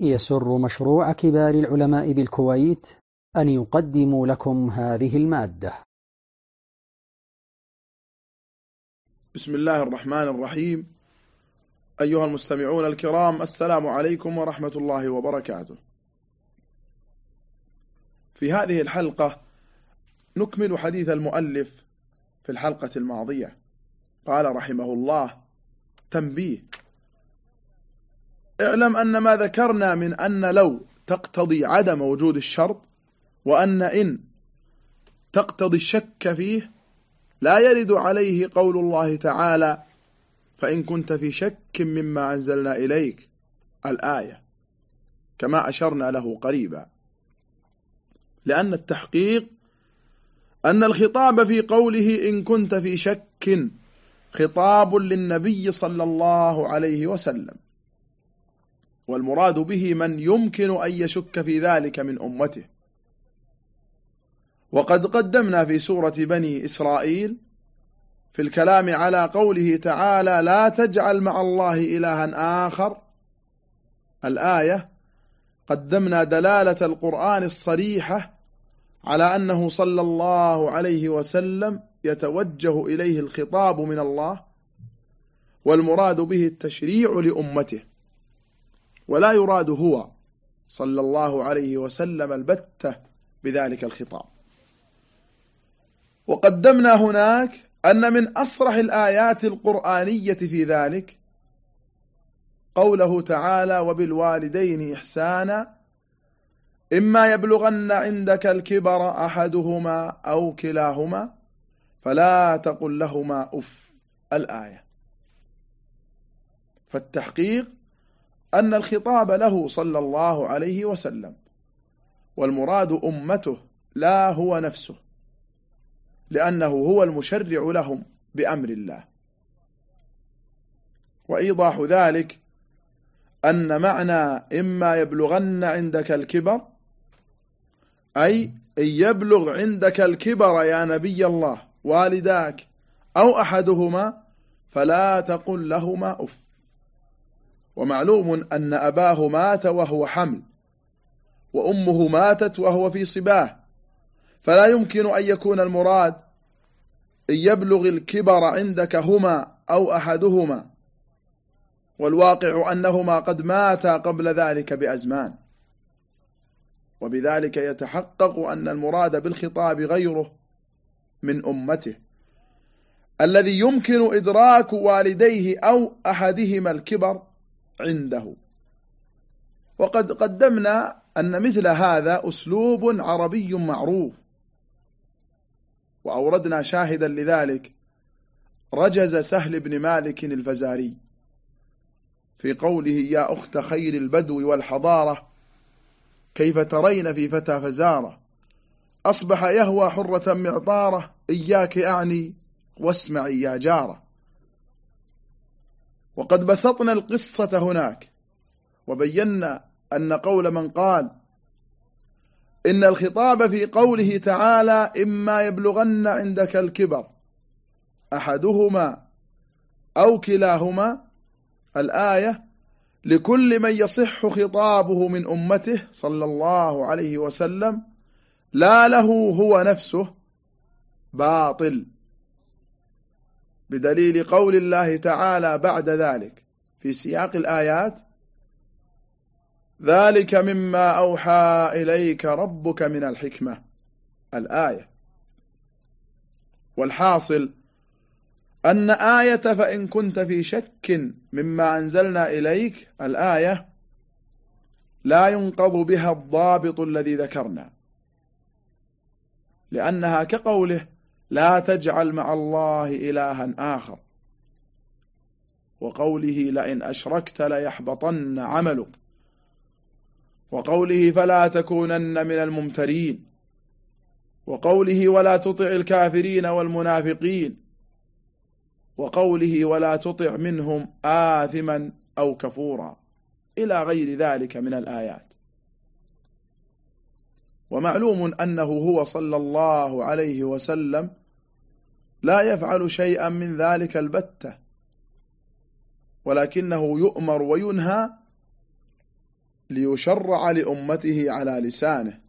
يسر مشروع كبار العلماء بالكويت أن يقدم لكم هذه المادة. بسم الله الرحمن الرحيم. أيها المستمعون الكرام السلام عليكم ورحمة الله وبركاته. في هذه الحلقة نكمل حديث المؤلف في الحلقة الماضية. قال رحمه الله تنبيه. اعلم أن ما ذكرنا من أن لو تقتضي عدم وجود الشرط وأن إن تقتضي الشك فيه لا يرد عليه قول الله تعالى فإن كنت في شك مما أنزلنا إليك الآية كما أشرنا له قريبا. لأن التحقيق أن الخطاب في قوله إن كنت في شك خطاب للنبي صلى الله عليه وسلم. والمراد به من يمكن أن يشك في ذلك من أمته. وقد قدمنا في سورة بني إسرائيل في الكلام على قوله تعالى لا تجعل مع الله إلها آخر الآية قدمنا دلالة القرآن الصريحة على أنه صلى الله عليه وسلم يتوجه إليه الخطاب من الله والمراد به التشريع لأمته ولا يراد هو صلى الله عليه وسلم البتة بذلك الخطاب. وقدمنا هناك أن من أصرح الآيات القرآنية في ذلك قوله تعالى وبالوالدين إحسانا إما يبلغن عندك الكبر أحدهما أو كلاهما فلا تقل لهما أف. الآية. فالتحقيق أن الخطاب له صلى الله عليه وسلم والمراد أمته لا هو نفسه لأنه هو المشرع لهم بأمر الله. وإيضاح ذلك أن معنى إما يبلغن عندك الكبر أي إن يبلغ عندك الكبر يا نبي الله والداك أو أحدهما فلا تقل لهما أف. ومعلوم أن أباه مات وهو حمل وأمه ماتت وهو في صباه. فلا يمكن أن يكون المراد إن يبلغ الكبر عندك هما أو أحدهما. والواقع أنهما قد ماتا قبل ذلك بأزمان. وبذلك يتحقق أن المراد بالخطاب غيره من أمته. الذي يمكن إدراك والديه أو أحدهما الكبر عنده. وقد قدمنا أن مثل هذا أسلوب عربي معروف. وأوردنا شاهدا لذلك. رجز سهل بن مالك الفزاري في قوله يا أخت خير البدو والحضارة كيف ترين في فتى فزارة؟ أصبح يهوى حرة معطارة إياك أعني واسمعي يا جارة. وقد بسطنا القصة هناك وبينا أن قول من قال إن الخطاب في قوله تعالى إما يبلغن عندك الكبر أحدهما أو كلاهما الآية لكل من يصح خطابه من أمته صلى الله عليه وسلم لا له هو نفسه باطل. بدليل قول الله تعالى بعد ذلك. في سياق الآيات ذلك مما أوحى إليك ربك من الحكمة الآية. والحاصل أن آية فإن كنت في شك مما أنزلنا إليك الآية لا ينقض بها الضابط الذي ذكرنا. لأنها كقوله لا تجعل مع الله إلها آخر. وقوله لئن أشركت ليحبطن عملك. وقوله فلا تكونن من الممترين. وقوله ولا تطع الكافرين والمنافقين. وقوله ولا تطع منهم آثما أو كفورا. إلى غير ذلك من الآيات. ومعلوم أنه هو صلى الله عليه وسلم لا يفعل شيئا من ذلك البتة ولكنه يؤمر وينهى ليشرع لأمته على لسانه.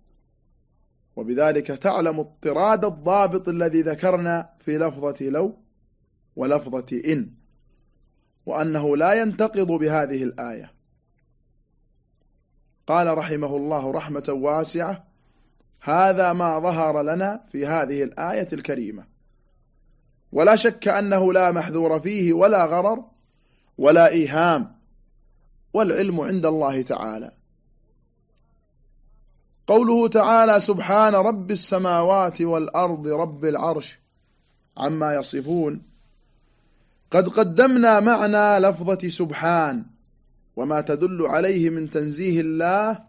وبذلك تعلم اضطراد الضابط الذي ذكرنا في لفظة لو ولفظة إن وأنه لا ينتقض بهذه الآية. قال رحمه الله رحمة واسعة هذا ما ظهر لنا في هذه الآية الكريمة. ولا شك أنه لا محذور فيه ولا غرر ولا إيهام والعلم عند الله تعالى. قوله تعالى سبحان رب السماوات والأرض رب العرش عما يصفون. قد قدمنا معنى لفظة سبحان وما تدل عليه من تنزيه الله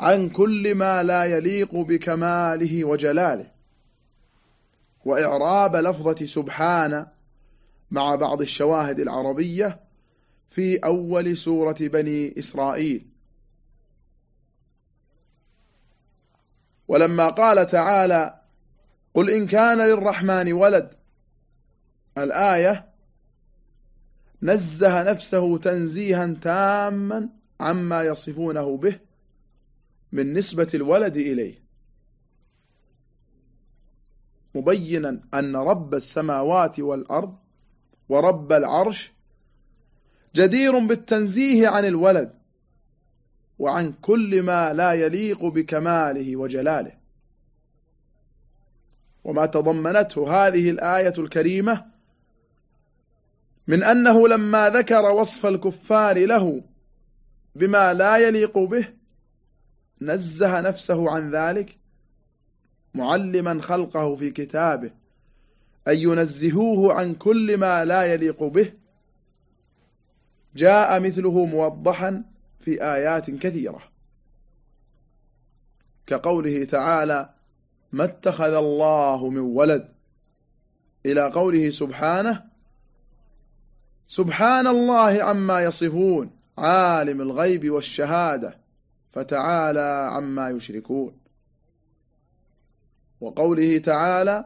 عن كل ما لا يليق بكماله وجلاله. وإعراب لفظة سبحان مع بعض الشواهد العربية في أول سورة بني إسرائيل. ولما قال تعالى قل إن كان للرحمن ولد الآية نزه نفسه تنزيها تاما عما يصفونه به من نسبة الولد إليه. مبينا أن رب السماوات والأرض ورب العرش جدير بالتنزيه عن الولد وعن كل ما لا يليق بكماله وجلاله. وما تضمنته هذه الآية الكريمة من أنه لما ذكر وصف الكفار له بما لا يليق به نزه نفسه عن ذلك معلما خلقه في كتابه أن ينزهوه عن كل ما لا يليق به. جاء مثله موضحا في آيات كثيرة. كقوله تعالى ما اتخذ الله من ولد. إلى قوله سبحانه سبحان الله عما يصفون عالم الغيب والشهادة. فتعالى عما يشركون. وقوله تعالى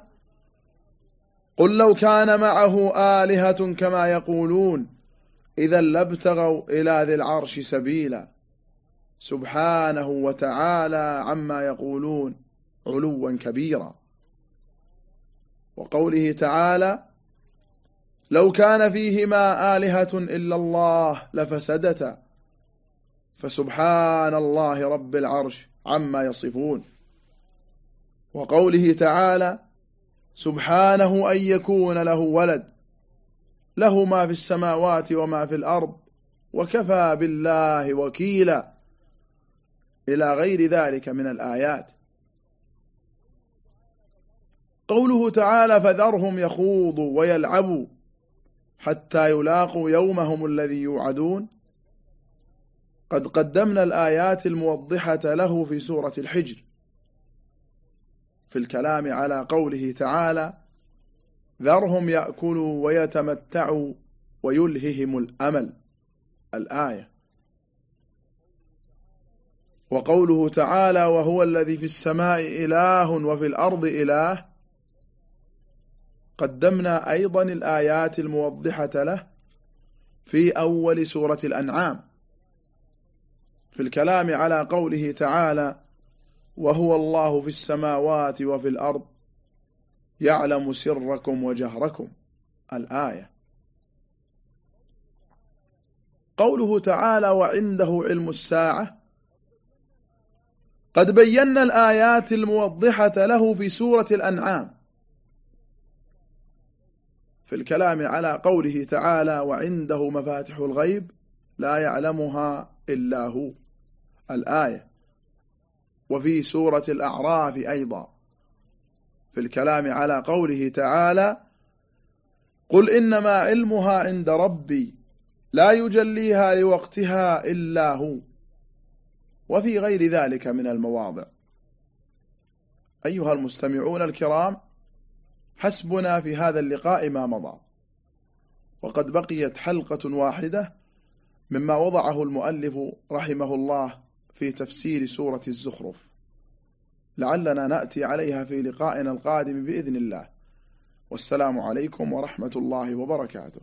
قل لو كان معه آلهة كما يقولون إذا لابتغوا إلى ذي العرش سبيلا. سبحانه وتعالى عما يقولون علوا كبيرا. وقوله تعالى لو كان فيهما آلهة إلا الله لفسدتا. فسبحان الله رب العرش عما يصفون. وقوله تعالى سبحانه أن يكون له ولد له ما في السماوات وما في الأرض وكفى بالله وكيلا. إلى غير ذلك من الآيات. قوله تعالى فذرهم يخوضوا ويلعبوا حتى يلاقوا يومهم الذي يوعدون. قد قدمنا الآيات الموضحة له في سورة الحجر في الكلام على قوله تعالى ذرهم يأكلوا ويتمتعوا ويلههم الأمل الآية. وقوله تعالى وهو الذي في السماء إله وفي الأرض إله قدمنا أيضا الآيات الموضحة له في أول سورة الأنعام. في الكلام على قوله تعالى وهو الله في السماوات وفي الأرض يعلم سركم وجهركم الآية. قوله تعالى وعنده علم الساعة قد بينا الآيات الموضحة له في سورة الأنعام. في الكلام على قوله تعالى وعنده مفاتح الغيب لا يعلمها إلا هو الآية. وفي سورة الأعراف أيضا. في الكلام على قوله تعالى قل إنما علمها عند ربي لا يجليها لوقتها إلا هو. وفي غير ذلك من المواضع. أيها المستمعون الكرام حسبنا في هذا اللقاء ما مضى. وقد بقيت حلقة واحدة مما وضعه المؤلف رحمه الله في تفسير سورة الزخرف. لعلنا نأتي عليها في لقائنا القادم بإذن الله. والسلام عليكم ورحمة الله وبركاته.